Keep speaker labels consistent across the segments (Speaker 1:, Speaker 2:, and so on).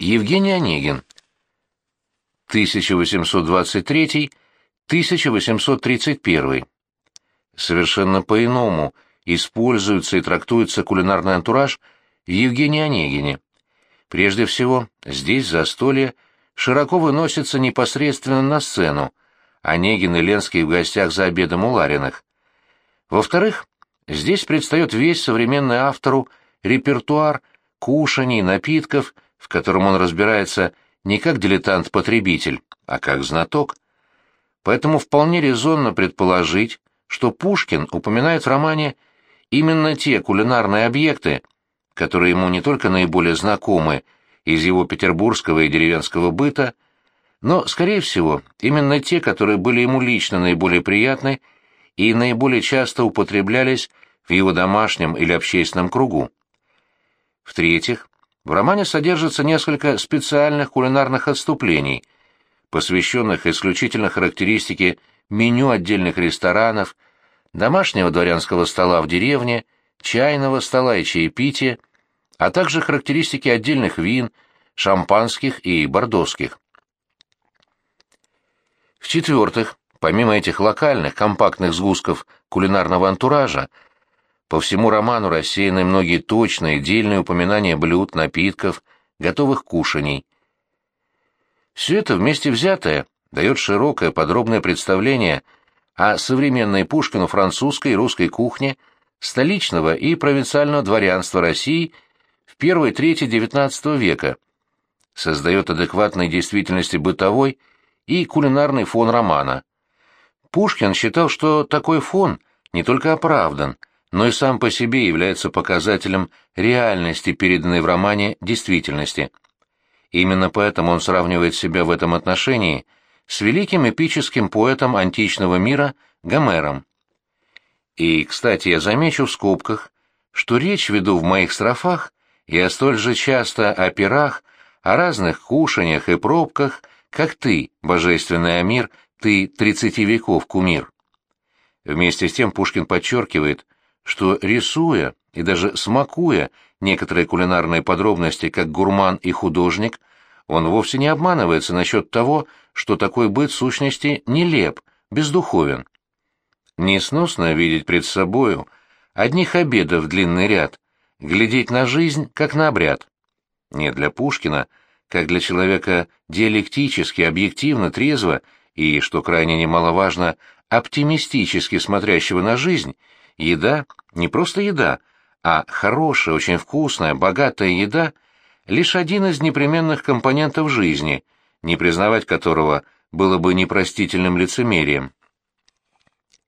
Speaker 1: Евгений Онегин. 1823-1831. Совершенно по-иному используется и трактуется кулинарный антураж в Евгении Онегине. Прежде всего, здесь застолье широко выносится непосредственно на сцену, Онегин и Ленский в гостях за обедом у Лариных. Во-вторых, здесь предстает весь современный автору репертуар кушаний, напитков, в котором он разбирается не как дилетант-потребитель, а как знаток. Поэтому вполне резонно предположить, что Пушкин упоминает в романе именно те кулинарные объекты, которые ему не только наиболее знакомы из его петербургского и деревенского быта, но, скорее всего, именно те, которые были ему лично наиболее приятны и наиболее часто употреблялись в его домашнем или общественном кругу. В-третьих, в романе содержится несколько специальных кулинарных отступлений, посвященных исключительно характеристике меню отдельных ресторанов, домашнего дворянского стола в деревне, чайного стола и чаепития, а также характеристике отдельных вин, шампанских и бордоских. В-четвертых, помимо этих локальных, компактных сгустков кулинарного антуража, по всему роману рассеяны многие точные, дельные упоминания блюд, напитков, готовых кушаний. Все это вместе взятое дает широкое, подробное представление о современной Пушкину французской и русской кухне столичного и провинциального дворянства России в первой трети XIX века, создает адекватной действительности бытовой и кулинарный фон романа. Пушкин считал, что такой фон не только оправдан, но и сам по себе является показателем реальности, переданной в романе действительности. Именно поэтому он сравнивает себя в этом отношении с великим эпическим поэтом античного мира Гомером. И, кстати, я замечу в скобках, что речь веду в моих строфах я столь же часто о пирах, о разных кушаниях и пробках, как ты, божественный Амир, ты тридцати веков, кумир. Вместе с тем Пушкин подчеркивает, что рисуя и даже смакуя некоторые кулинарные подробности как гурман и художник, он вовсе не обманывается насчет того, что такой быт сущности нелеп, бездуховен. Несносно видеть пред собою одних обедов длинный ряд, глядеть на жизнь, как на обряд. Нет, для Пушкина как для человека диалектически, объективно, трезво и, что крайне немаловажно, оптимистически смотрящего на жизнь, еда не просто еда, а хорошая, очень вкусная, богатая еда — лишь один из непременных компонентов жизни, не признавать которого было бы непростительным лицемерием.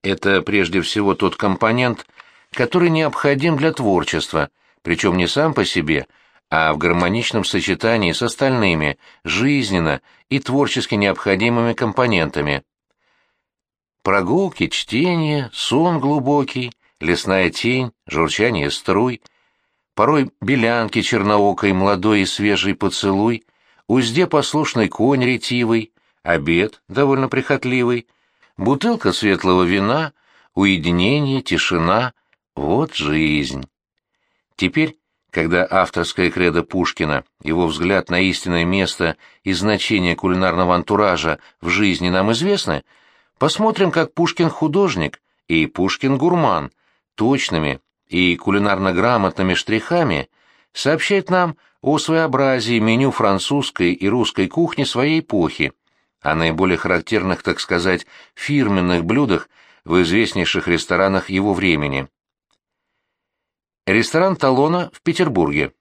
Speaker 1: Это прежде всего тот компонент, который необходим для творчества, причем не сам по себе — а в гармоничном сочетании с остальными, жизненно и творчески необходимыми компонентами. Прогулки, чтение, сон глубокий, лесная тень, журчание струй, порой белянки черноокой, молодой и свежий поцелуй, узде послушный конь ретивый, обед довольно прихотливый, бутылка светлого вина, уединение, тишина — вот жизнь. Теперь когда авторская кредо Пушкина, его взгляд на истинное место и значение кулинарного антуража в жизни нам известны, посмотрим, как Пушкин художник и Пушкин гурман точными и кулинарно грамотными штрихами сообщает нам о своеобразии меню французской и русской кухни своей эпохи, о наиболее характерных, так сказать, фирменных блюдах в известнейших ресторанах его времени. Ресторан Талона в Петербурге.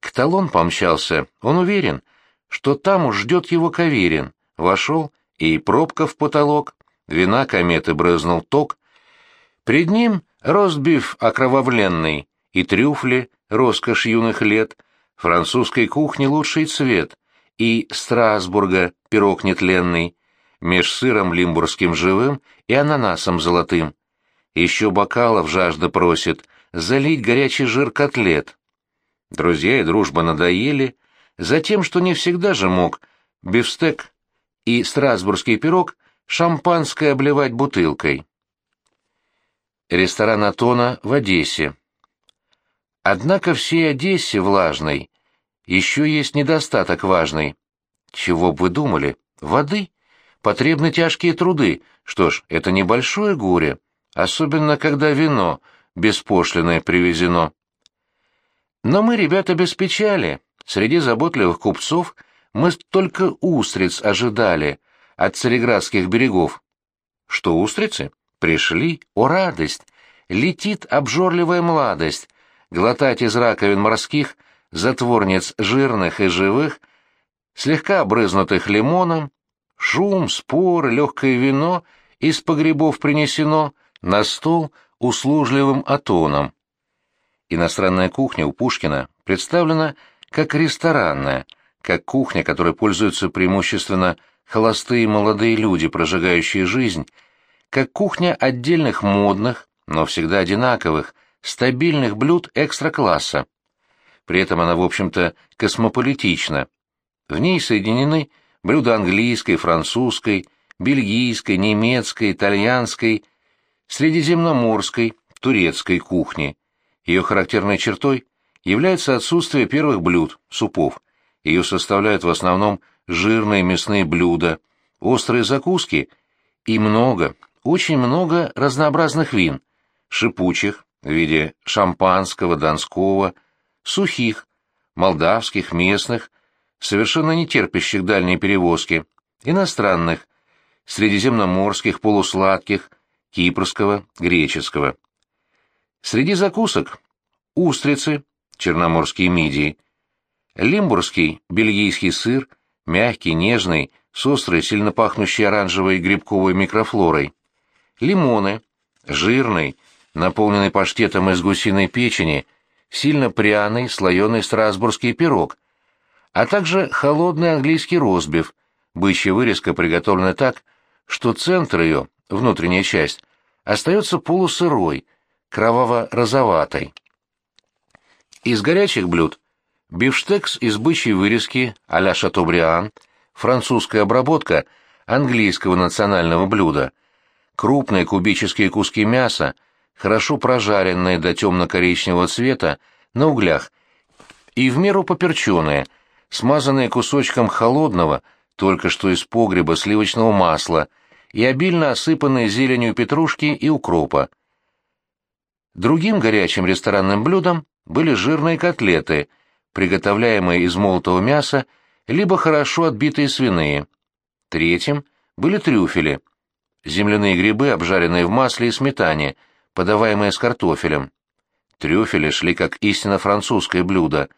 Speaker 1: К Талон помчался, он уверен, что там уж ждет его Каверин. Вошел, и пробка в потолок, вина кометы брызнул ток. Пред ним ростбиф окровавленный и трюфли, роскошь юных лет, французской кухни лучший цвет, и Страсбурга пирог нетленный, меж сыром лимбургским живым и ананасом золотым. Еще бокалов жажда просит, залить горячий жир котлет. Друзья и дружба надоели, за тем, что не всегда же мог бифстек и страсбургский пирог шампанское обливать бутылкой. Ресторан Атона в Одессе. Однако всей Одессе влажной еще есть недостаток важный. Чего бы вы думали? Воды. Потребны тяжкие труды. Что ж, это небольшое горе, особенно когда вино беспошлиное привезено. Но мы, ребята, без печали. Среди заботливых купцов мы только устриц ожидали от цареградских берегов. Что устрицы? Пришли, о радость! Летит обжорливая младость, глотать из раковин морских затворниц жирных и живых, слегка обрызнутых лимоном, шум, спор, легкое вино из погребов принесено на стол услужливым атоном. Иностранная кухня у Пушкина представлена как ресторанная, как кухня, которой пользуются преимущественно холостые молодые люди, прожигающие жизнь, как кухня отдельных модных, но всегда одинаковых, стабильных блюд экстра-класса. При этом она, в общем-то, космополитична. В ней соединены блюда английской, французской, бельгийской, немецкой, итальянской, средиземноморской, турецкой кухни. Ее характерной чертой является отсутствие первых блюд, супов. Ее составляют в основном жирные мясные блюда, острые закуски и много, очень много разнообразных вин, шипучих в виде шампанского, донского, сухих, молдавских, местных, совершенно не терпящих дальней перевозки, иностранных, средиземноморских, полусладких, кипрского, греческого. Среди закусок – устрицы, черноморские мидии, лимбургский, бельгийский сыр, мягкий, нежный, с острой, сильно пахнущей оранжевой грибковой микрофлорой, лимоны, жирный, наполненный паштетом из гусиной печени, сильно пряный слоеный страсбургский пирог, а также холодный английский розбив, бычья вырезка приготовлена так, что центр ее, внутренняя часть, остается полусырой, кроваво-розоватой. Из горячих блюд бифштекс из бычьей вырезки а-ля Шатобриан, французская обработка английского национального блюда, крупные кубические куски мяса, хорошо прожаренные до темно-коричневого цвета на углях и в меру поперченные, смазанные кусочком холодного, только что из погреба сливочного масла и обильно осыпанные зеленью петрушки и укропа. Другим горячим ресторанным блюдом были жирные котлеты, приготовляемые из молотого мяса, либо хорошо отбитые свиные. Третьим были трюфели, земляные грибы, обжаренные в масле и сметане, подаваемые с картофелем. Трюфели шли как истинно французское блюдо,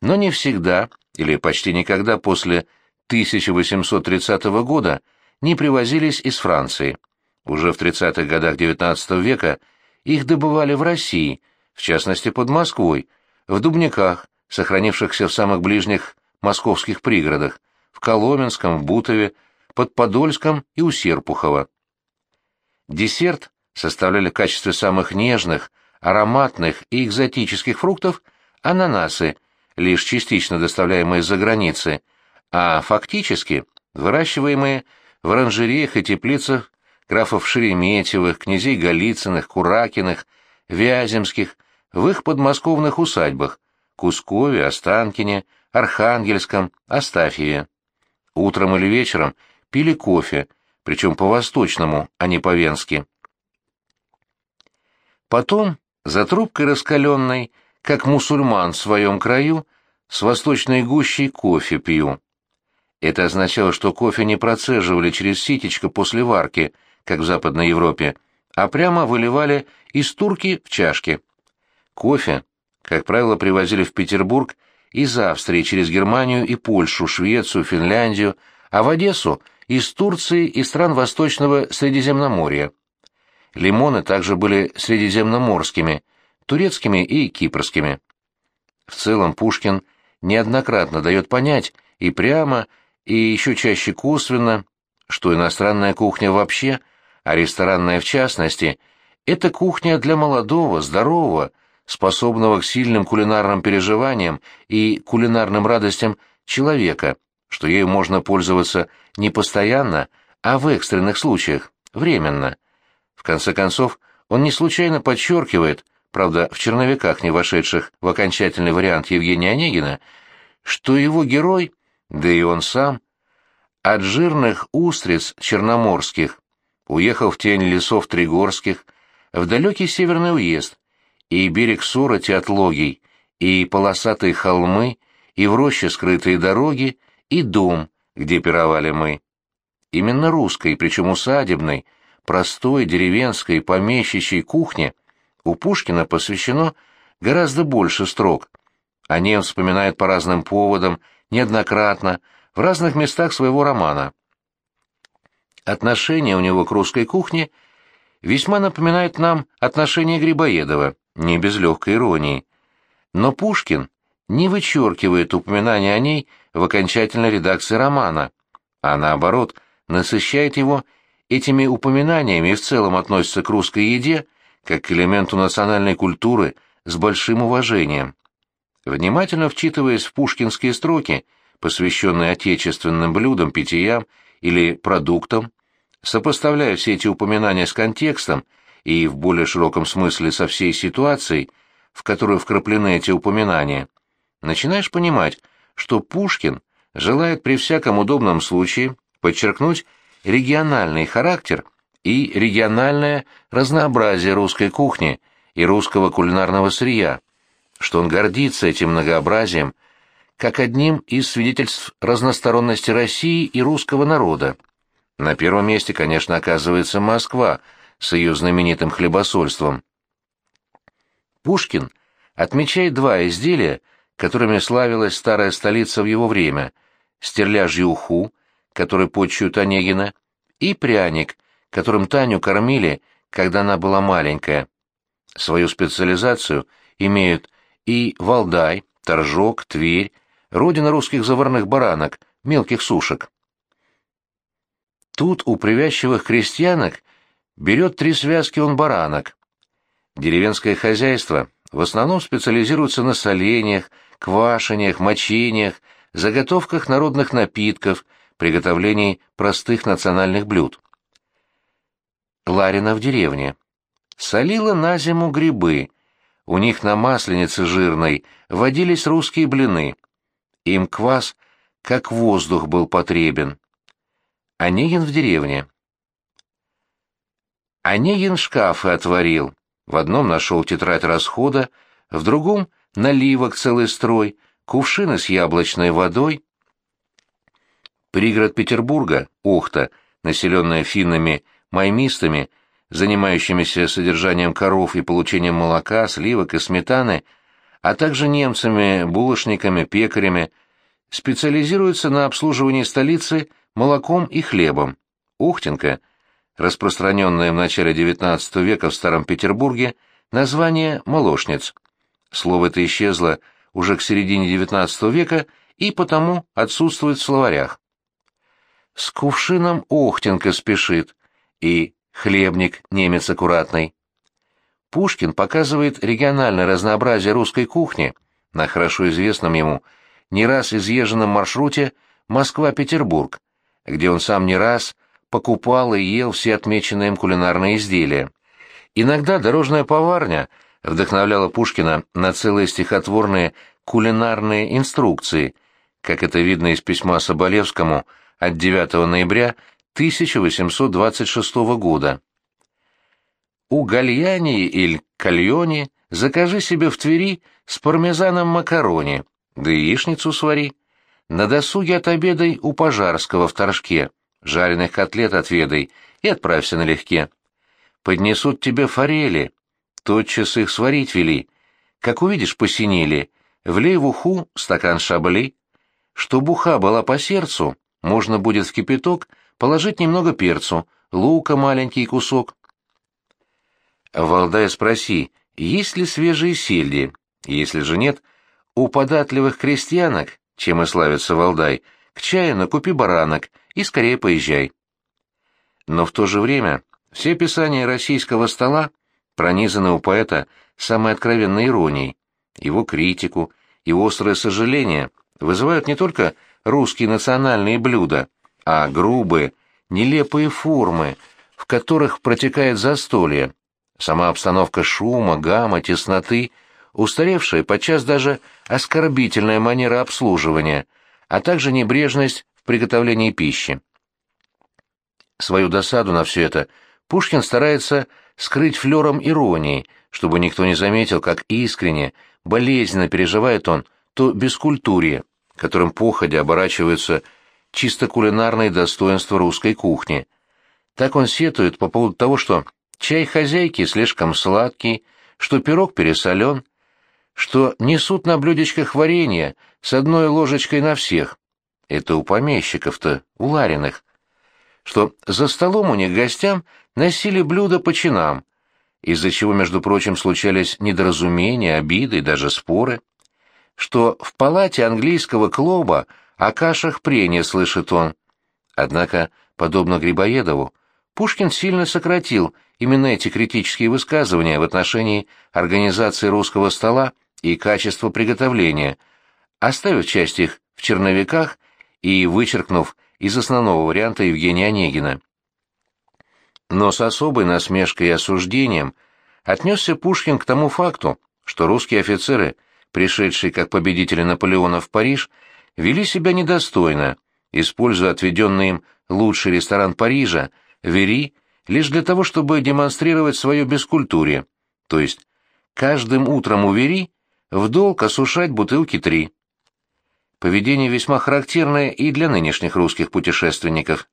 Speaker 1: но не всегда, или почти никогда после 1830 года, не привозились из Франции. Уже в 30-х годах XIX века их добывали в России, в частности под Москвой, в Дубниках, сохранившихся в самых ближних московских пригородах, в Коломенском, в Бутове, под Подольском и у Серпухова. Десерт составляли в качестве самых нежных, ароматных и экзотических фруктов ананасы, лишь частично доставляемые из-за границы, а фактически выращиваемые в оранжереях и теплицах графов Шереметьевых, князей Голицыных, Куракиных, Вяземских, в их подмосковных усадьбах Кускове, Останкине, Архангельском, Астафьеве. Утром или вечером пили кофе, причем по-восточному, а не по-венски. Потом, за трубкой раскаленной, как мусульман в своем краю, с восточной гущей кофе пью. Это означало, что кофе не процеживали через ситечко после варки, как в Западной Европе, а прямо выливали из турки в чашки. Кофе, как правило, привозили в Петербург из Австрии через Германию и Польшу, Швецию, Финляндию, а в Одессу из Турции и стран Восточного Средиземноморья. Лимоны также были средиземноморскими, турецкими и кипрскими. В целом Пушкин неоднократно дает понять и прямо, и еще чаще косвенно, что иностранная кухня вообще, а ресторанная в частности, это кухня для молодого, здорового, способного к сильным кулинарным переживаниям и кулинарным радостям человека, что ею можно пользоваться не постоянно, а в экстренных случаях, временно. В конце концов, он не случайно подчеркивает, правда, в черновиках, не вошедших в окончательный вариант Евгения Онегина, что его герой, да и он сам, от жирных устриц черноморских уехал в тень лесов Тригорских, в далекий северный уезд, и берег Сороти от Логий, и полосатые холмы, и в роще скрытые дороги, и дом, где пировали мы. Именно русской, причем усадебной, простой деревенской помещичьей кухне у Пушкина посвящено гораздо больше строк. О ней он вспоминает по разным поводам, неоднократно, в разных местах своего романа. Отношение у него к русской кухне весьма напоминает нам отношение Грибоедова, не без легкой иронии. Но Пушкин не вычеркивает упоминания о ней в окончательной редакции романа, а наоборот – насыщает его этими упоминаниями и в целом относится к русской еде как к элементу национальной культуры с большим уважением. Внимательно вчитываясь в пушкинские строки, посвященные отечественным блюдам, питьям или продуктам, сопоставляя все эти упоминания с контекстом и в более широком смысле со всей ситуацией, в которую вкраплены эти упоминания, начинаешь понимать, что Пушкин желает при всяком удобном случае подчеркнуть региональный характер и региональное разнообразие русской кухни и русского кулинарного сырья, что он гордится этим многообразием как одним из свидетельств разносторонности России и русского народа. На первом месте, конечно, оказывается Москва с ее знаменитым хлебосольством. Пушкин отмечает два изделия, которыми славилась старая столица в его время – стерляжью уху который почуют Онегина, и пряник, которым Таню кормили, когда она была маленькая. Свою специализацию имеют и Валдай, Торжок, Тверь, родина русских заварных баранок, мелких сушек. Тут у привязчивых крестьянок берет три связки он баранок. Деревенское хозяйство в основном специализируется на солениях, квашениях, мочениях, заготовках народных напитков – приготовлении простых национальных блюд. Ларина в деревне. Солила на зиму грибы. У них на масленице жирной водились русские блины. Им квас, как воздух, был потребен. Онегин в деревне. Онегин шкафы отворил. В одном нашел тетрадь расхода, в другом — наливок целый строй, кувшины с яблочной водой, Пригород Петербурга, Охта, населенная финнами-маймистами, занимающимися содержанием коров и получением молока, сливок и сметаны, а также немцами-булочниками, пекарями, специализируется на обслуживании столицы молоком и хлебом. Охтенко, распространенное в начале XIX века в Старом Петербурге, название «молочниц». Слово это исчезло уже к середине XIX века и потому отсутствует в словарях с кувшином Охтенко спешит, и хлебник немец аккуратный. Пушкин показывает региональное разнообразие русской кухни на хорошо известном ему не раз изъезженном маршруте Москва-Петербург, где он сам не раз покупал и ел все отмеченные им кулинарные изделия. Иногда дорожная поварня вдохновляла Пушкина на целые стихотворные кулинарные инструкции, как это видно из письма Соболевскому от 9 ноября 1826 года. У Гальяни или Кальони закажи себе в Твери с пармезаном макарони, да яичницу свари. На досуге отобедай у Пожарского в Торжке, жареных котлет отведай и отправься налегке. Поднесут тебе форели, тотчас их сварить вели. Как увидишь посинели, влей в уху стакан шабли. Чтоб уха была по сердцу, можно будет в кипяток положить немного перцу, лука маленький кусок. Валдая спроси, есть ли свежие сельди? Если же нет, у податливых крестьянок, чем и славится Валдай, к чаю накупи баранок и скорее поезжай. Но в то же время все писания российского стола пронизаны у поэта самой откровенной иронией. Его критику и острое сожаление вызывают не только русские национальные блюда, а грубые, нелепые формы, в которых протекает застолье. Сама обстановка шума, гамма, тесноты устаревшая, подчас даже оскорбительная манера обслуживания, а также небрежность в приготовлении пищи. Свою досаду на все это Пушкин старается скрыть флером иронии, чтобы никто не заметил, как искренне, болезненно переживает он то бескультурье, которым походя оборачиваются чисто кулинарные достоинства русской кухни. Так он сетует по поводу того, что чай хозяйки слишком сладкий, что пирог пересолен, что несут на блюдечках варенье с одной ложечкой на всех. Это у помещиков-то, у Лариных. Что за столом у них гостям носили блюда по чинам, из-за чего, между прочим, случались недоразумения, обиды и даже споры. Что в палате английского клуба о кашах прения слышит он. Однако, подобно Грибоедову, Пушкин сильно сократил именно эти критические высказывания в отношении организации русского стола и качества приготовления, оставив часть их в черновиках и вычеркнув из основного варианта Евгения Онегина. Но с особой насмешкой и осуждением отнесся Пушкин к тому факту, что русские офицеры, пришедшие как победители Наполеона в Париж, вели себя недостойно, используя отведенный им лучший ресторан Парижа, Вери, лишь для того, чтобы демонстрировать свое бескультурие, то есть каждым утром у Вери в долг осушать бутылки три. Поведение весьма характерное и для нынешних русских путешественников.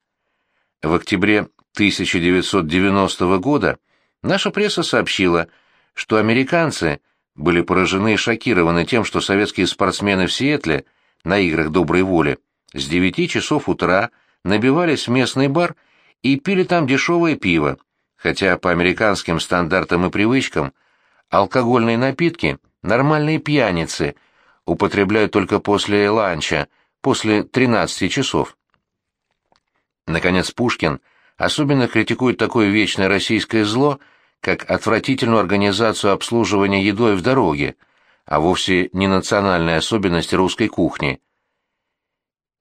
Speaker 1: В октябре 1990 года наша пресса сообщила, что американцы были поражены и шокированы тем, что советские спортсмены в Сиэтле – на играх доброй воли, с девяти часов утра набивались в местный бар и пили там дешевое пиво, хотя по американским стандартам и привычкам алкогольные напитки нормальные пьяницы употребляют только после ланча, после 13 часов. Наконец Пушкин особенно критикует такое вечное российское зло, как отвратительную организацию обслуживания едой в дороге, а вовсе не национальной особенности русской кухни.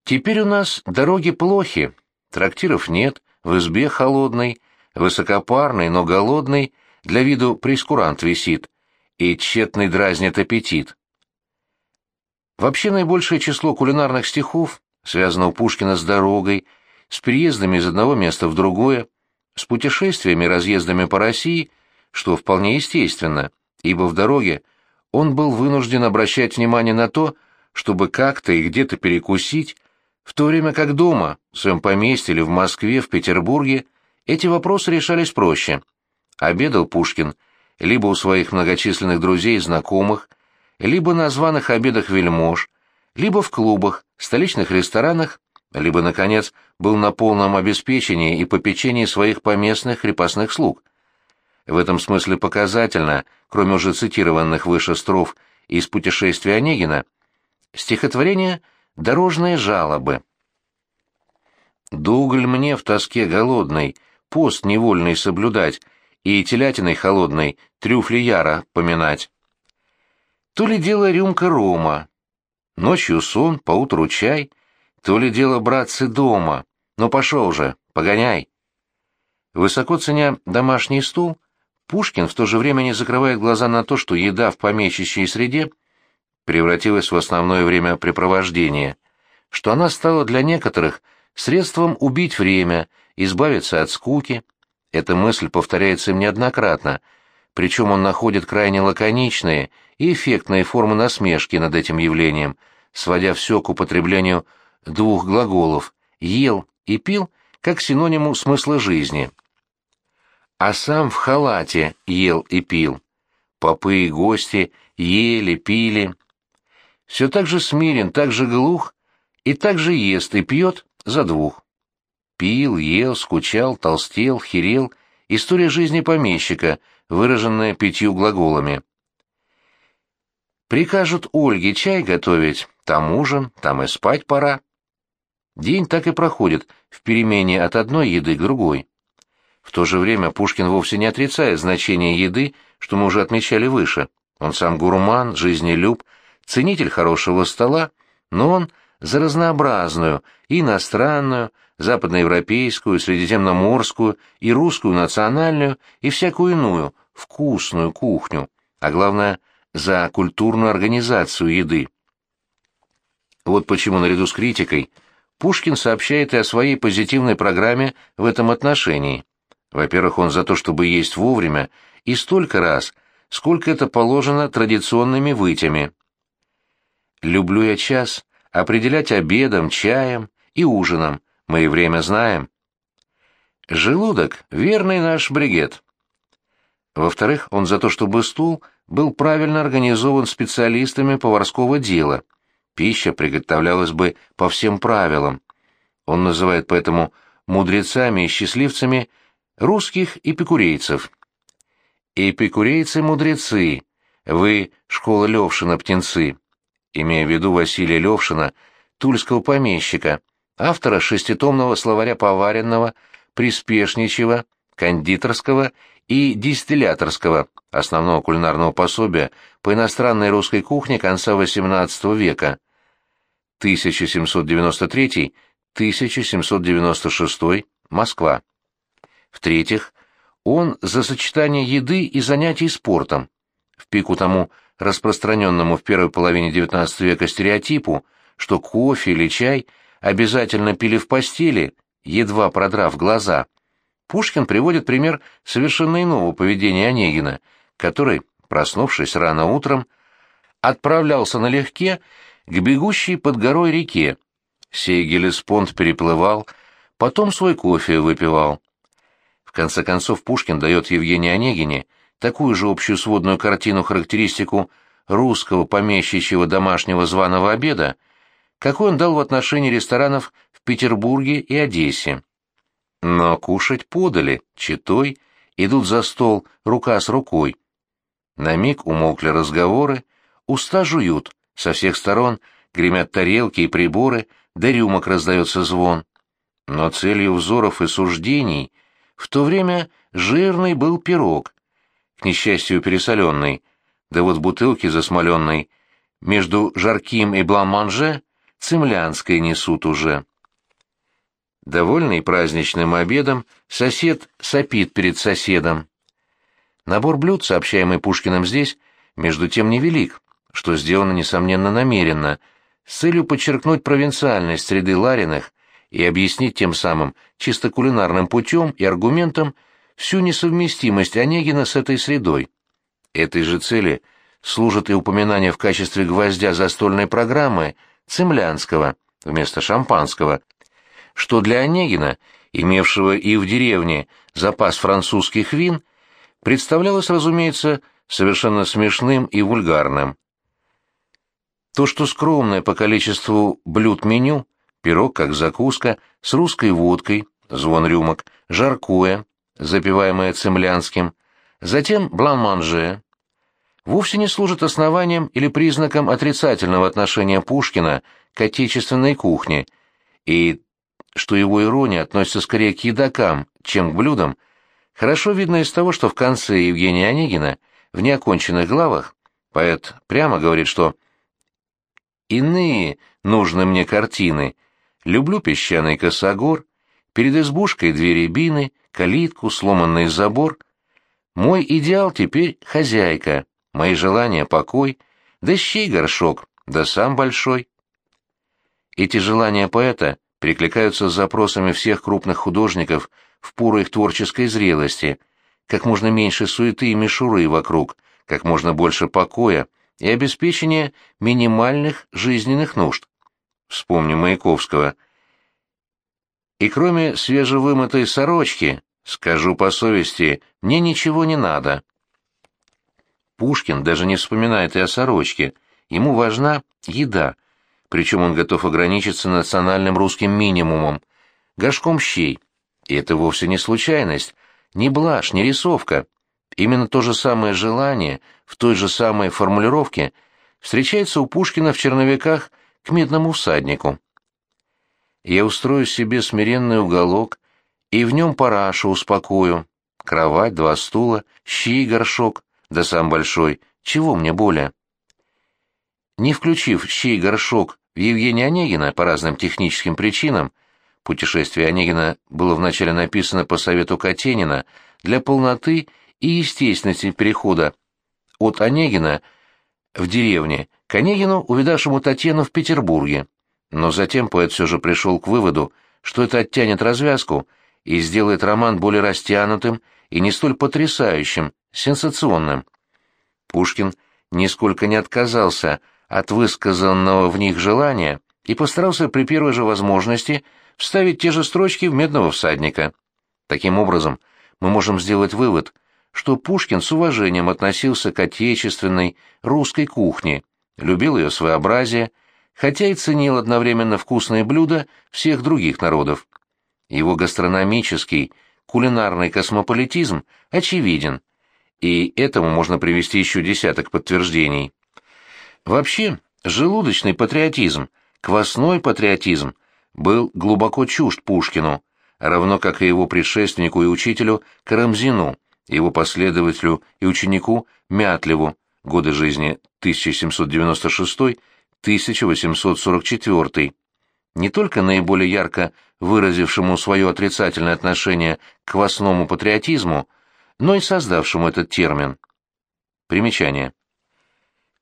Speaker 1: Теперь у нас дороги плохи, трактиров нет, в избе холодный, высокопарный, но голодный, для виду прескурант висит, и тщетный дразнит аппетит. Вообще наибольшее число кулинарных стихов связано у Пушкина с дорогой, с переездами из одного места в другое, с путешествиями и разъездами по России, что вполне естественно, ибо в дороге – он был вынужден обращать внимание на то, чтобы как-то и где-то перекусить, в то время как дома, в своем поместье или в Москве, в Петербурге, эти вопросы решались проще. Обедал Пушкин либо у своих многочисленных друзей и знакомых, либо на званых обедах вельмож, либо в клубах, столичных ресторанах, либо, наконец, был на полном обеспечении и попечении своих поместных крепостных слуг – в этом смысле показательно, кроме уже цитированных выше строф из «Путешествия Онегина», стихотворение «Дорожные жалобы». «Дугль мне в тоске голодной, пост невольный соблюдать, и телятиной холодной трюфли яра поминать. То ли дело рюмка рома, ночью сон, поутру чай, то ли дело братцы дома, ну пошел же, погоняй». Высоко ценя домашний стул, Пушкин в то же время не закрывает глаза на то, что еда в помещичьей среде превратилась в основное времяпрепровождение, что она стала для некоторых средством убить время, избавиться от скуки. Эта мысль повторяется им неоднократно, причем он находит крайне лаконичные и эффектные формы насмешки над этим явлением, сводя все к употреблению двух глаголов «ел» и «пил» как синониму смысла жизни – а сам в халате ел и пил. Попы и гости ели, пили. Все так же смирен, так же глух, и так же ест и пьет за двух. Пил, ел, скучал, толстел, херел. История жизни помещика, выраженная пятью глаголами. Прикажут Ольге чай готовить, там ужин, там и спать пора. День так и проходит в перемене от одной еды к другой. В то же время Пушкин вовсе не отрицает значение еды, что мы уже отмечали выше. Он сам гурман, жизнелюб, ценитель хорошего стола, но он за разнообразную, иностранную, западноевропейскую, средиземноморскую, и русскую национальную, и всякую иную, вкусную кухню, а главное, за культурную организацию еды. Вот почему наряду с критикой Пушкин сообщает и о своей позитивной программе в этом отношении. Во-первых, он за то, чтобы есть вовремя и столько раз, сколько это положено традиционными вытями. «Люблю я час определять обедом, чаем и ужином, мы и время знаем». Желудок — верный наш бригет. Во-вторых, он за то, чтобы стул был правильно организован специалистами поварского дела. Пища приготовлялась бы по всем правилам. Он называет поэтому мудрецами и счастливцами русских эпикурейцев. Эпикурейцы-мудрецы, вы школа Левшина-птенцы, имея в виду Василия Левшина, тульского помещика, автора шеститомного словаря поваренного приспешничьего, кондитерского и дистилляторского, основного кулинарного пособия по иностранной русской кухне конца XVIII века, 1793-1796, Москва. В-третьих, он за сочетание еды и занятий спортом, в пику тому распространенному в первой половине XIX века стереотипу, что кофе или чай обязательно пили в постели – едва продрав глаза, Пушкин приводит пример совершенно иного поведения Онегина, который, проснувшись рано утром, отправлялся налегке к бегущей под горой реке. Сей Гелеспонд переплывал, потом свой кофе выпивал. В конце концов Пушкин дает Евгению Онегине такую же общую сводную картину-характеристику русского помещичьего домашнего званого обеда, какой он дал в отношении ресторанов в Петербурге и Одессе. Но кушать подали, читой, идут за стол рука с рукой. На миг умолкли разговоры, уста жуют, со всех сторон гремят тарелки и приборы, да рюмок раздается звон. Но целью взоров и суждений в то время жирный был пирог, к несчастью пересоленный, да вот бутылки засмоленной, между жарким и блан-манже цемлянской несут уже. Довольный праздничным обедом, сосед сопит перед соседом. Набор блюд, сообщаемый Пушкиным здесь, между тем невелик, что сделано, несомненно, намеренно, с целью подчеркнуть провинциальность среды Лариных и объяснить тем самым чисто кулинарным путем и аргументом всю несовместимость Онегина с этой средой. Этой же цели служит и упоминание в качестве гвоздя застольной программы – цемлянского вместо шампанского, что для Онегина, имевшего и в деревне запас французских вин, представлялось, разумеется, совершенно смешным и вульгарным. То, что скромное по количеству блюд меню, пирог как закуска, с русской водкой, звон рюмок, жаркое, запиваемое цемлянским, затем блан-манже, вовсе не служит основанием или признаком отрицательного отношения Пушкина к отечественной кухне, и что его ирония относится скорее к едокам, чем к блюдам, хорошо видно из того, что в конце Евгения Онегина, в неоконченных главах, поэт прямо говорит, что «иные нужны мне картины, люблю песчаный косогор, перед избушкой две рябины, калитку, сломанный забор, мой идеал теперь хозяйка, Мои желания — покой, да щей горшок, да сам большой. Эти желания поэта перекликаются с запросами всех крупных художников в пурой их творческой зрелости, как можно меньше суеты и мишуры вокруг, как можно больше покоя и обеспечения минимальных жизненных нужд. Вспомню Маяковского. И кроме свежевымытой сорочки, скажу по совести, мне ничего не надо. Пушкин даже не вспоминает и о сорочке, ему важна еда, причем он готов ограничиться национальным русским минимумом, горшком щей. И это вовсе не случайность, не блажь, не рисовка. Именно то же самое желание в той же самой формулировке встречается у Пушкина в черновиках к медному всаднику. «Я устрою себе смиренный уголок, и в нем парашу успокою, кровать, два стула, щи и горшок, да сам большой, чего мне более? Не включив щей горшок в Евгения Онегина по разным техническим причинам, путешествие Онегина было вначале написано по совету Катенина для полноты и естественности перехода от Онегина в деревне к Онегину, увидавшему Татьяну в Петербурге. Но затем поэт все же пришел к выводу, что это оттянет развязку и сделает роман более растянутым и не столь потрясающим, сенсационным. Пушкин нисколько не отказался от высказанного в них желания и постарался при первой же возможности вставить те же строчки в «Медного всадника». Таким образом, мы можем сделать вывод, что Пушкин с уважением относился к отечественной русской кухне, любил ее своеобразие, хотя и ценил одновременно вкусные блюда всех других народов. Его гастрономический, кулинарный космополитизм очевиден, и этому можно привести еще десяток подтверждений. Вообще, желудочный патриотизм, квасной патриотизм был глубоко чужд Пушкину, равно как и его предшественнику и учителю Карамзину, его последователю и ученику Мятлеву, годы жизни 1796-1844, не только наиболее ярко выразившему свое отрицательное отношение к квасному патриотизму, но и создавшему этот термин. Примечание.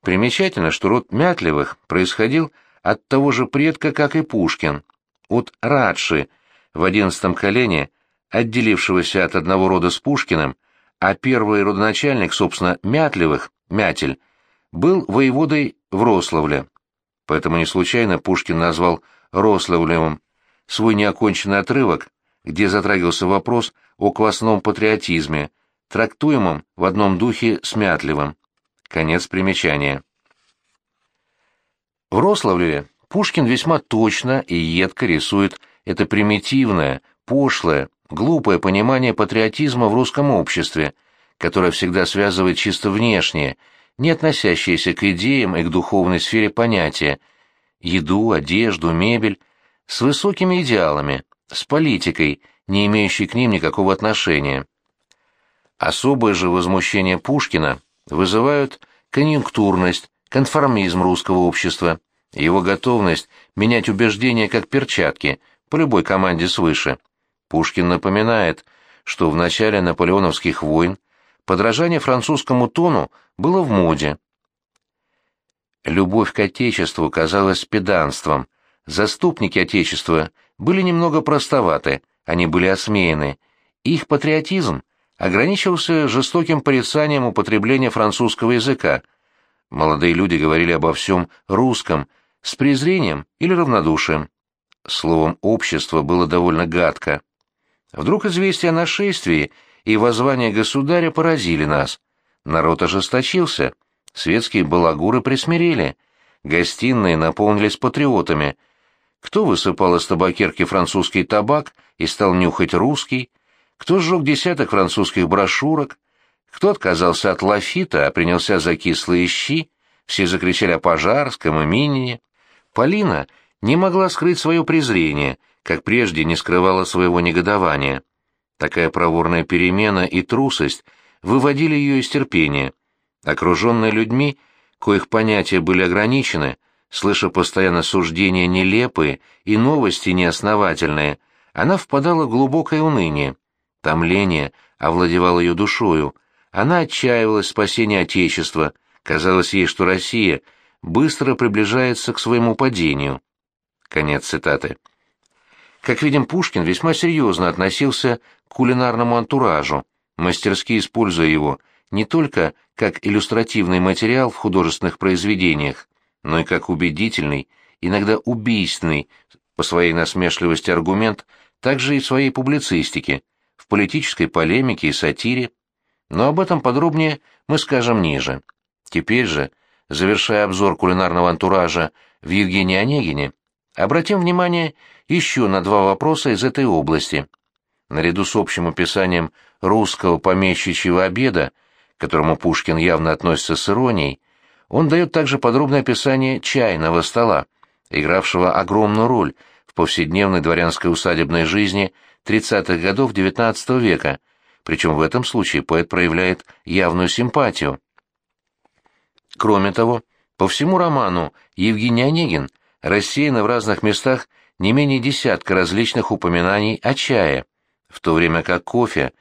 Speaker 1: Примечательно, что род Мятлевых происходил от того же предка, как и Пушкин, от Радши, в одиннадцатом колене, отделившегося от одного рода с Пушкиным, а первый родоначальник, собственно, Мятлевых, Мятель, был воеводой в Рославле. Поэтому не случайно Пушкин назвал Рославлевым свой неоконченный отрывок, где затрагивался вопрос о квасном патриотизме, трактуемом в одном духе с Мятлевым. Конец примечания. В Рославле Пушкин весьма точно и едко рисует это примитивное, пошлое, глупое понимание патриотизма в русском обществе, которое всегда связывает чисто внешнее, не относящиеся к идеям и к духовной сфере понятия, еду, одежду, мебель, с высокими идеалами, с политикой, не имеющей к ним никакого отношения. Особое же возмущение Пушкина вызывают конъюнктурность, конформизм русского общества, его готовность менять убеждения как перчатки по любой команде свыше. Пушкин напоминает, что в начале наполеоновских войн подражание французскому тону было в моде. Любовь к Отечеству казалась педанством, заступники Отечества были немного простоваты, они были осмеяны, их патриотизм ограничивался жестоким порицанием употребления французского языка. Молодые люди говорили обо всем русском, с презрением или равнодушием. Словом, общество было довольно гадко. Вдруг известие о нашествии и воззвание государя поразили нас. Народ ожесточился, светские балагуры присмирели, гостиные наполнились патриотами. Кто высыпал из табакерки французский табак и стал нюхать русский, кто сжег десяток французских брошюрок, кто отказался от лафита, а принялся за кислые щи, все закричали о Пожарском и Минине. Полина не могла скрыть свое презрение, как прежде не скрывала своего негодования. Такая проворная перемена и трусость выводили ее из терпения. Окруженная людьми, коих понятия были ограничены, слыша постоянно суждения нелепые и новости неосновательные, она впадала в глубокое уныние. Томление овладевало ее душою. Она отчаивалась в спасении Отечества. Казалось ей, что Россия быстро приближается к своему падению. Конец цитаты. Как видим, Пушкин весьма серьезно относился к кулинарному антуражу, мастерски используя его не только как иллюстративный материал в художественных произведениях, но и как убедительный, иногда убийственный по своей насмешливости аргумент также и в своей публицистике – в политической полемике и сатире, но об этом подробнее мы скажем ниже. Теперь же, завершая обзор кулинарного антуража в Евгении Онегине, обратим внимание еще на два вопроса из этой области. Наряду с общим описанием русского помещичьего обеда, к которому Пушкин явно относится с иронией, он дает также подробное описание чайного стола, игравшего огромную роль в повседневной дворянской усадебной жизни 30-х годов XIX века, причем в этом случае поэт проявляет явную симпатию. Кроме того, по всему роману Евгений Онегин рассеяно в разных местах не менее десятка различных упоминаний о чае, в то время как кофе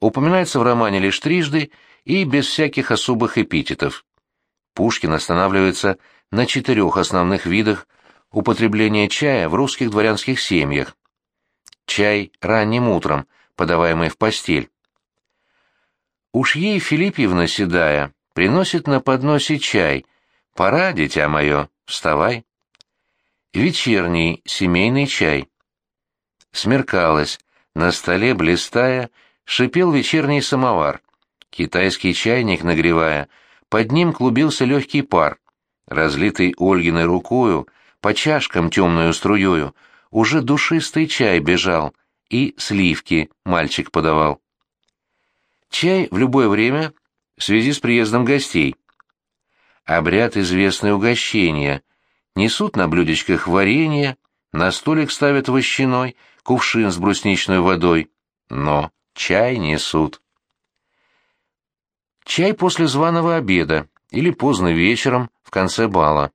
Speaker 1: упоминается в романе лишь трижды и без всяких особых эпитетов. Пушкин останавливается на четырех основных видах употребления чая в русских дворянских семьях. Чай ранним утром, подаваемый в постель. Уж ей Филиппьевна седая приносит на подносе чай. Пора, дитя мое, вставай. Вечерний семейный чай. Смеркалось, на столе, блистая, шипел вечерний самовар. Китайский чайник нагревая, под ним клубился легкий пар. Разлитый Ольгиной рукою, по чашкам темную струёю, уже душистый чай бежал, и сливки мальчик подавал. Чай в любое время в связи с приездом гостей. Обряд известное угощения. Несут на блюдечках варенье, на столик ставят вощиной, кувшин с брусничной водой. Но чай несут. Чай после званого обеда или поздно вечером в конце бала.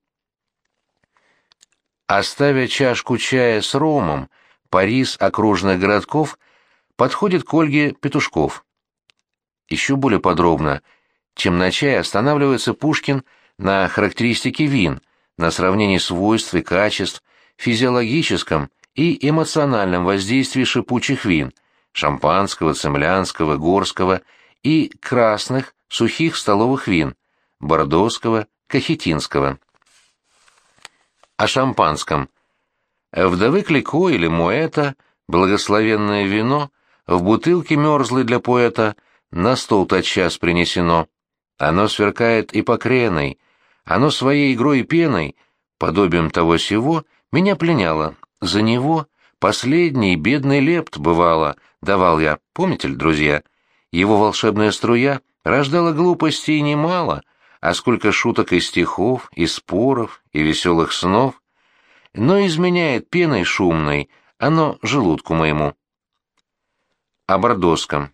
Speaker 1: Оставя чашку чая с ромом, Парис окружных городков подходит к Ольге Петушков. Еще более подробно, чем на чай, останавливается Пушкин на характеристике вин, на сравнении свойств и качеств, физиологическом и эмоциональном воздействии шипучих вин, шампанского, цемлянского, горского и красных, сухих столовых вин, бордоского, кахетинского. О шампанском. Вдовы Клико или Моэта, благословенное вино, в бутылке мерзлой для поэта, на стол тотчас принесено. Оно сверкает и покреной, оно своей игрой и пеной, подобием того сего, меня пленяло. За него последний бедный лепт, бывало, давал я, помните ли, друзья? Его волшебная струя рождала глупостей немало, а сколько шуток и стихов, и споров, и веселых снов. Но изменяет пеной шумной оно желудку моему. О Бордоском.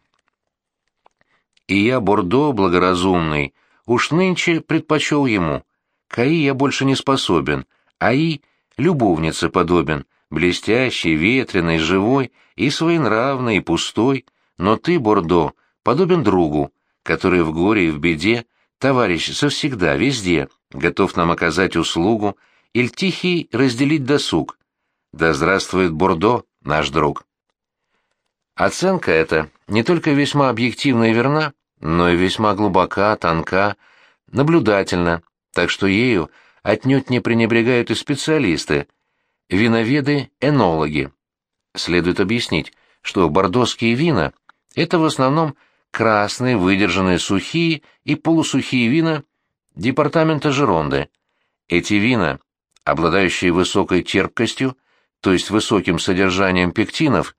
Speaker 1: И я, Бордо благоразумный, уж нынче предпочел ему. Каи я больше не способен, аи любовнице подобен, блестящий, ветреный, живой и своенравный, и пустой, но ты, Бордо, подобен другу, который в горе и в беде, товарищ совсегда, везде, готов нам оказать услугу, или тихий разделить досуг. Да здравствует Бордо, наш друг. Оценка эта не только весьма объективна и верна, но и весьма глубока, тонка, наблюдательна, так что ею отнюдь не пренебрегают и специалисты, виноведы-энологи. Следует объяснить, что бордоские вина – это в основном красные, выдержанные сухие и полусухие вина департамента Жеронды. Эти вина, обладающие высокой терпкостью, то есть высоким содержанием пектинов,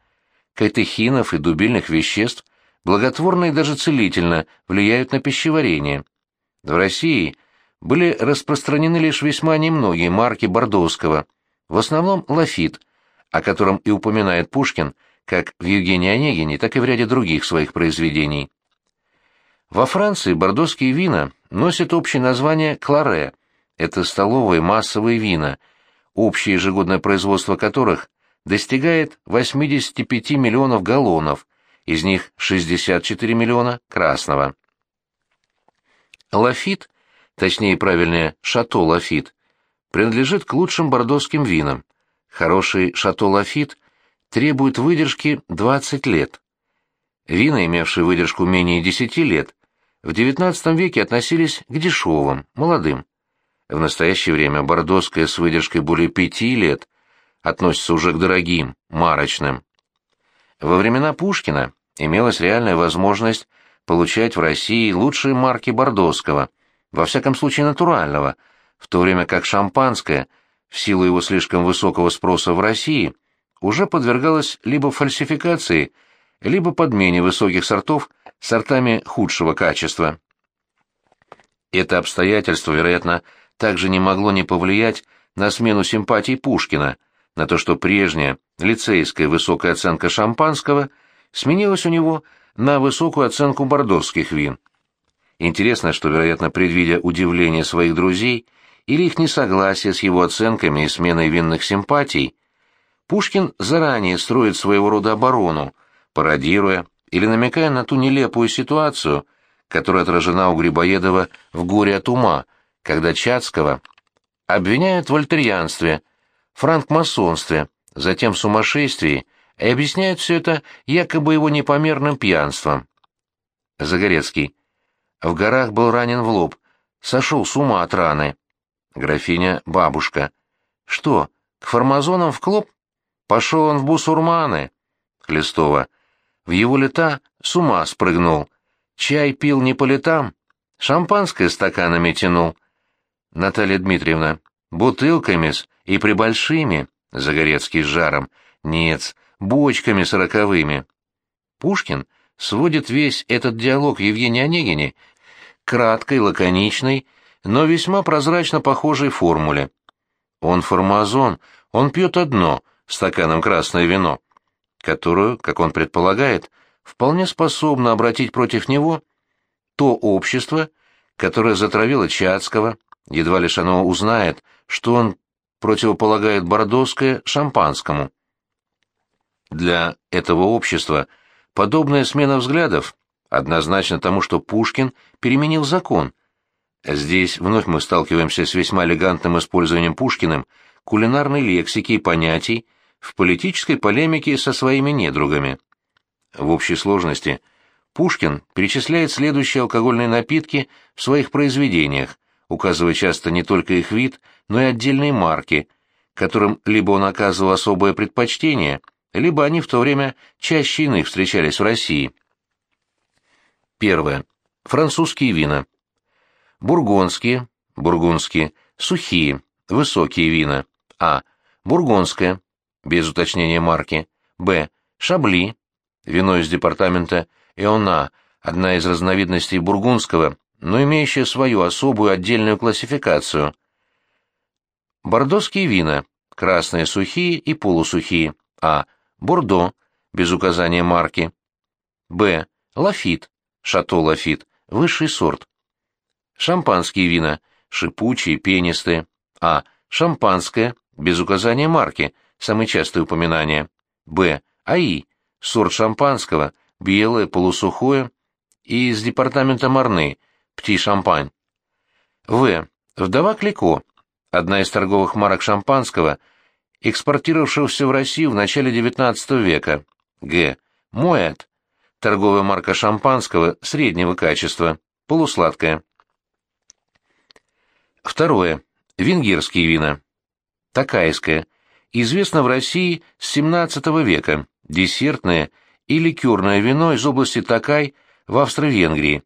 Speaker 1: катехинов и дубильных веществ, благотворно и даже целительно влияют на пищеварение. В России были распространены лишь весьма немногие марки бордоского, в основном лафит, о котором и упоминает Пушкин, как в Евгении Онегине, так и в ряде других своих произведений. Во Франции бордоские вина носят общее название «кларе», это столовые массовые вина, общее ежегодное производство которых достигает 85 миллионов галлонов, из них 64 миллиона красного. Лафит точнее правильнее Шато Лафит, принадлежит к лучшим бордоским винам. Хороший Шато Лафит требует выдержки 20 лет. Вина, имевшие выдержку менее 10 лет, в XIX веке относились к дешевым, молодым. В настоящее время бордоская с выдержкой более 5 лет относится уже к дорогим, марочным. Во времена Пушкина имелась реальная возможность получать в России лучшие марки бордоского – во всяком случае натурального, в то время как шампанское, в силу его слишком высокого спроса в России, уже подвергалось либо фальсификации, либо подмене высоких сортов сортами худшего качества. Это обстоятельство, вероятно, также не могло не повлиять на смену симпатий Пушкина, на то, что прежняя лицейская высокая оценка шампанского сменилась у него на высокую оценку бордоских вин. Интересно, что, вероятно, предвидя удивление своих друзей или их несогласие с его оценками и сменой винных симпатий, Пушкин заранее строит своего рода оборону, пародируя или намекая на ту нелепую ситуацию, которая отражена у Грибоедова в «Горе от ума», когда Чацкого обвиняют в вольтерианстве, франкмасонстве, затем сумасшествии и объясняют все это якобы его непомерным пьянством. Загорецкий. В горах был ранен в лоб, сошел с ума от раны. Графиня бабушка. Что, к фармазонам в клуб? Пошел он в бусурманы. Хлестова. В его лета с ума спрыгнул. Чай пил не по летам, шампанское стаканами тянул. Наталья Дмитриевна. Бутылками-с и прибольшими. Загорецкий с жаром. Нет, бочками сороковыми. Пушкин сводит весь этот диалог Евгения Онегине краткой, лаконичной, но весьма прозрачно похожей формуле. Он формазон, он пьет одно, стаканом красное вино, которую, как он предполагает, вполне способно обратить против него то общество, которое затравило Чацкого, едва лишь оно узнает, что он противополагает бордоское шампанскому. Для этого общества подобная смена взглядов однозначно тому, что Пушкин переменил закон. Здесь вновь мы сталкиваемся с весьма элегантным использованием Пушкиным кулинарной лексики и понятий в политической полемике со своими недругами. В общей сложности Пушкин перечисляет следующие алкогольные напитки в своих произведениях, указывая часто не только их вид, но и отдельные марки, которым либо он оказывал особое предпочтение, либо они в то время чаще иных встречались в России. Первое. Французские вина. Бургундские, бургундские, сухие, высокие вина. А. Бургундское, без уточнения марки. Б. Шабли, вино из департамента Эона, одна из разновидностей бургундского, но имеющая свою особую отдельную классификацию. Бордоские вина, красные сухие и полусухие. А. Бордо, без указания марки. Б. Лафит, шато Лафит, высший сорт. Шампанские вина, шипучие, пенистые. А. Шампанское, без указания марки, самое частое упоминание. Б. АИ, сорт шампанского, белое, полусухое, и из департамента Марны, пти-шампань. В. Вдова Клико, одна из торговых марок шампанского, экспортировавшегося в Россию в начале XIX века. Г. Моэт, торговая марка шампанского среднего качества, полусладкая. Второе. Венгерские вина. Такайское. Известно в России с XVII века. Десертное и ликерное вино из области Такай в Австро-Венгрии.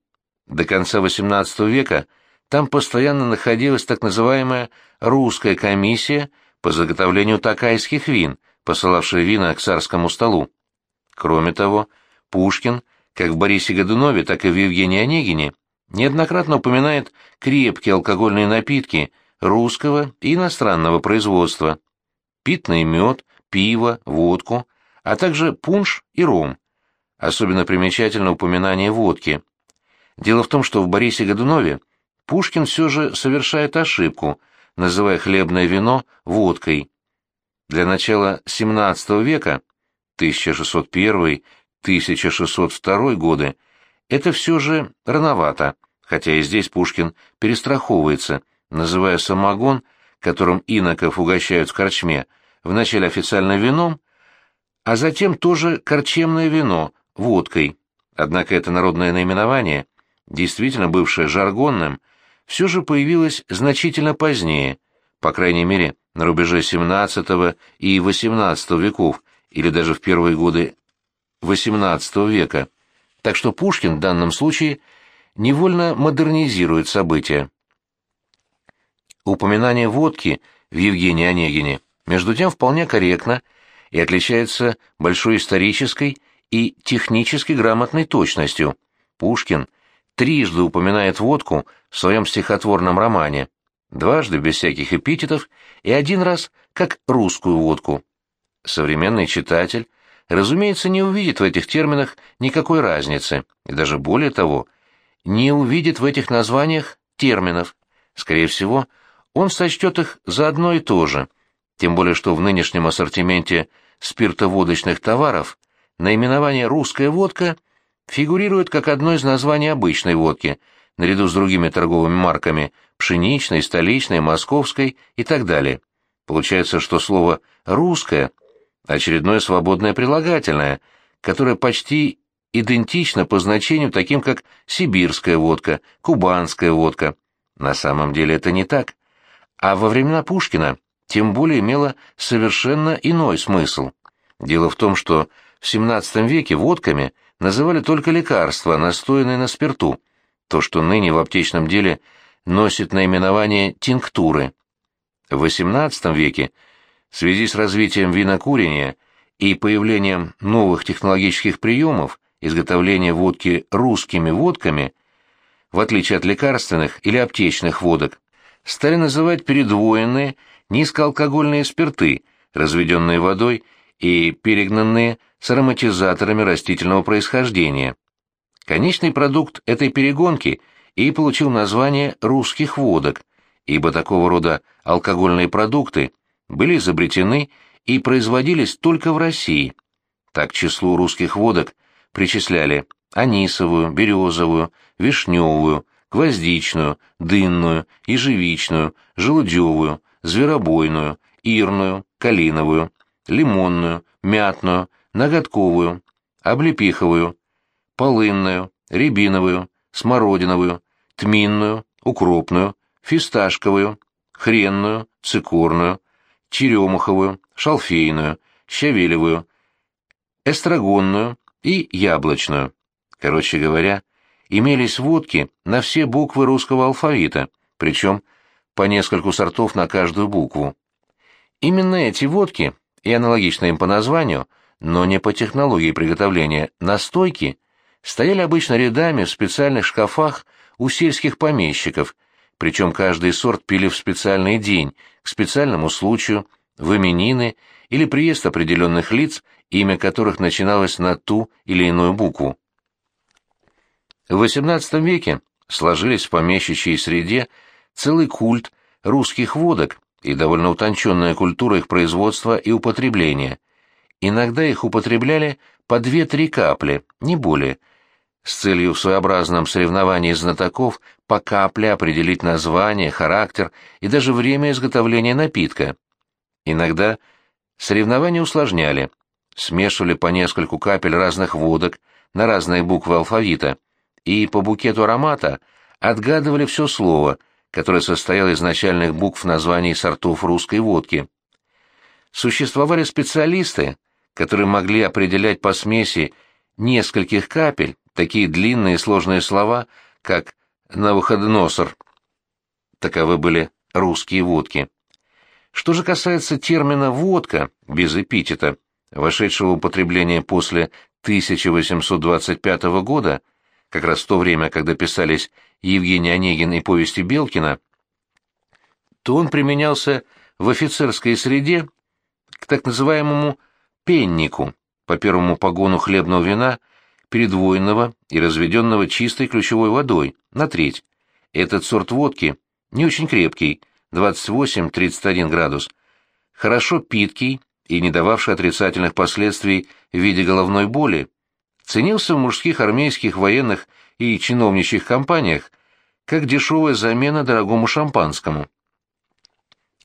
Speaker 1: До конца XVIII века там постоянно находилась так называемая «русская комиссия» по заготовлению такайских вин, посылавшая вина к царскому столу. Кроме того, Пушкин, как в Борисе Годунове, так и в Евгении Онегине, неоднократно упоминает крепкие алкогольные напитки русского и иностранного производства, питный мед, пиво, водку, а также пунш и ром. Особенно примечательно упоминание водки. Дело в том, что в Борисе Годунове Пушкин все же совершает ошибку, называя хлебное вино водкой. Для начала XVII века, 1601-1602 годы, это все же рановато, хотя и здесь Пушкин перестраховывается, называя самогон, которым иноков угощают в корчме, вначале официально вином, а затем тоже корчемное вино, водкой. Однако это народное наименование, действительно бывшее жаргонным, все же появилось значительно позднее, по крайней мере, на рубеже XVII и XVIII веков, или даже в первые годы XVIII века. Так что Пушкин в данном случае невольно модернизирует события. Упоминание водки в Евгении Онегине, между тем, вполне корректно – и отличается большой исторической и технически грамотной точностью. Пушкин трижды упоминает водку в своем стихотворном романе, дважды без всяких эпитетов и один раз как русскую водку. Современный читатель, разумеется, не увидит в этих терминах никакой разницы, и даже более того, не увидит в этих названиях терминов. Скорее всего, он сочтет их за одно и то же, тем более что в нынешнем ассортименте спиртоводочных товаров наименование «русская водка» фигурирует как одно из названий обычной водки, наряду с другими торговыми марками пшеничной, столичной, московской и так далее. Получается, что слово «русское» — очередное свободное прилагательное, которое почти идентично по значению таким, как сибирская водка, кубанская водка. На самом деле это не так. А во времена Пушкина тем более имело совершенно иной смысл. Дело в том, что в XVII веке водками называли только лекарства, настоянные на спирту, то, что ныне в аптечном деле носит наименование тинктуры. В XVIII веке в связи с развитием винокурения и появлением новых технологических приемов изготовления водки русскими водками, в отличие от лекарственных или аптечных водок, стали называть передвоенные низкоалкогольные спирты, разведенные водой и перегнанные с ароматизаторами растительного происхождения. Конечный продукт этой перегонки и получил название русских водок, ибо такого рода алкогольные продукты были изобретены и производились только в России. Так к числу русских водок причисляли анисовую, березовую, вишневую, гвоздичную, дынную, ежевичную, желудевую, зверобойную, ирную, калиновую, лимонную, мятную, ноготковую, облепиховую, полынную, рябиновую, смородиновую, тминную, укропную, фисташковую, хренную, цикорную, черемуховую, шалфейную, щавелевую, эстрагонную и яблочную. Короче говоря, имелись водки на все буквы русского алфавита, причем по нескольку сортов на каждую букву. Именно эти водки, и аналогичные им по названию, но не по технологии приготовления, настойки, стояли обычно рядами в специальных шкафах у сельских помещиков, причем каждый сорт пили в специальный день, к специальному случаю, в именины или приезд определенных лиц, имя которых начиналось на ту или иную букву. В XVIII веке сложились в помещичьей среде целый культ русских водок и довольно утонченная культура их производства и употребления. Иногда их употребляли по две-три капли, не более, с целью в своеобразном соревновании знатоков по капле определить название, характер и даже время изготовления напитка. Иногда соревнования усложняли, смешивали по нескольку капель разных водок на разные буквы алфавита и по букету аромата отгадывали все слово, которое состояло из начальных букв названий сортов русской водки. Существовали специалисты, которые могли определять по смеси нескольких капель такие длинные и сложные слова, как «Навуходоносор». Таковы были русские водки. Что же касается термина «водка» без эпитета, вошедшего в употребление после 1825 года, как раз в то время, когда писались Евгений Онегин и повести Белкина, то он применялся в офицерской среде к так называемому «пеннику», по первому погону хлебного вина, передвоенного и разведенного чистой ключевой водой, на треть. Этот сорт водки не очень крепкий, 28-31 градус, хорошо питкий и не дававший отрицательных последствий в виде головной боли, ценился в мужских армейских, военных и чиновничьих компаниях как дешевая замена дорогому шампанскому.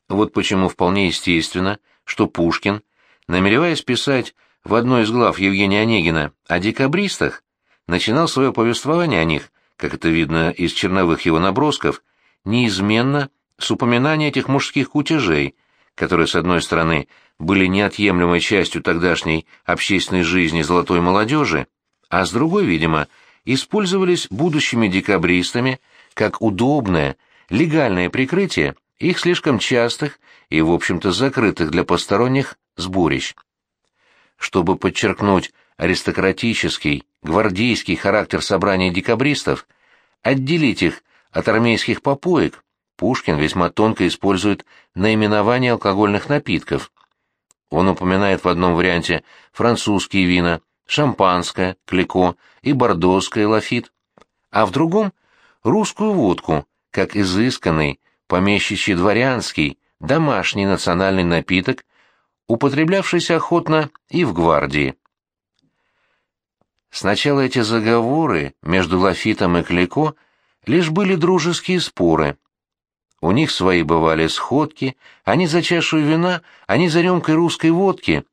Speaker 1: Вот почему вполне естественно, что Пушкин, намереваясь писать в одной из глав Евгения Онегина о декабристах, начинал свое повествование о них, как это видно из черновых его набросков, неизменно с упоминания этих мужских кутежей, которые, с одной стороны, были неотъемлемой частью тогдашней общественной жизни золотой молодежи, а с другой, видимо, использовались будущими декабристами как удобное, легальное прикрытие их слишком частых и, в общем-то, закрытых для посторонних сборищ. Чтобы подчеркнуть аристократический, гвардейский характер собрания декабристов, отделить их от армейских попоек, Пушкин весьма тонко использует наименование алкогольных напитков. Он упоминает в одном варианте французские вина, шампанское, клико и бордоское лафит, а в другом — русскую водку, как изысканный, помещичий дворянский, домашний национальный напиток, употреблявшийся охотно и в гвардии. Сначала эти заговоры между Лафитом и Клико лишь были дружеские споры, У них свои бывали сходки, они за чашу вина, они за рюмкой русской водки.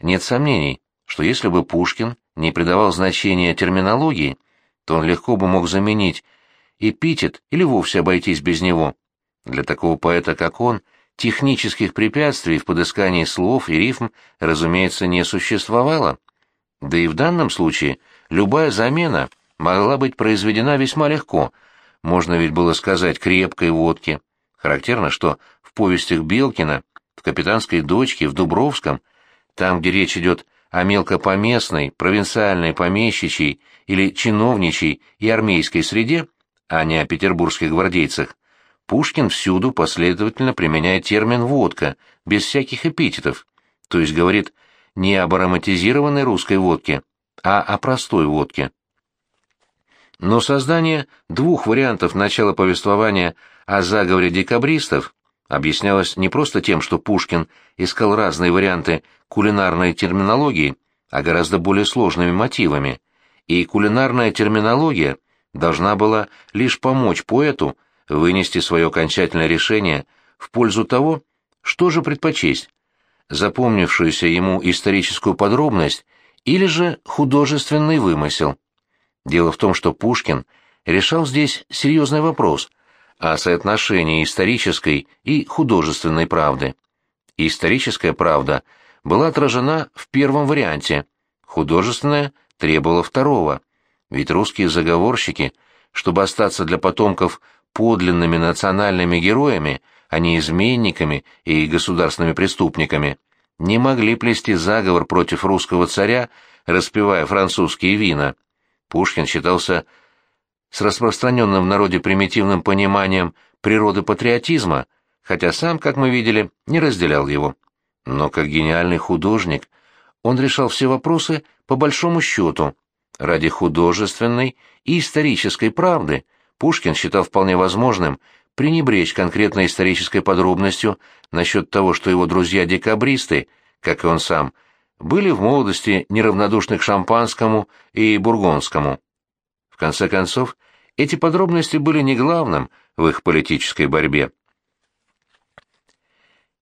Speaker 1: Нет сомнений, что если бы Пушкин не придавал значения терминологии, то он легко бы мог заменить эпитет или вовсе обойтись без него. Для такого поэта, как он, технических препятствий в подыскании слов и рифм, разумеется, не существовало. Да и в данном случае любая замена могла быть произведена весьма легко, можно ведь было сказать крепкой водки. Характерно, что в повестях Белкина, в «Капитанской дочке», в «Дубровском», там, где речь идет о мелкопоместной, провинциальной помещичьей или чиновничьей и армейской среде, а не о петербургских гвардейцах, Пушкин всюду последовательно применяет термин «водка», без всяких эпитетов, то есть говорит не об ароматизированной русской водке, а о простой водке. Но создание двух вариантов начала повествования о заговоре декабристов объяснялось не просто тем, что Пушкин искал разные варианты кулинарной терминологии, а гораздо более сложными мотивами, и кулинарная терминология должна была лишь помочь поэту вынести свое окончательное решение в пользу того, что же предпочесть, запомнившуюся ему историческую подробность или же художественный вымысел. Дело в том, что Пушкин решал здесь серьезный вопрос о соотношении исторической и художественной правды. Историческая правда была отражена в первом варианте, художественная требовала второго, ведь русские заговорщики, чтобы остаться для потомков подлинными национальными героями, а не изменниками и государственными преступниками, не могли плести заговор против русского царя, распивая французские вина. Пушкин считался с распространенным в народе примитивным пониманием природы патриотизма, хотя сам, как мы видели, не разделял его. Но как гениальный художник он решал все вопросы по большому счету. Ради художественной и исторической правды Пушкин считал вполне возможным пренебречь конкретной исторической подробностью насчет того, что его друзья-декабристы, как и он сам, были в молодости неравнодушны к шампанскому и бургондскому. В конце концов, эти подробности были не главным в их политической борьбе.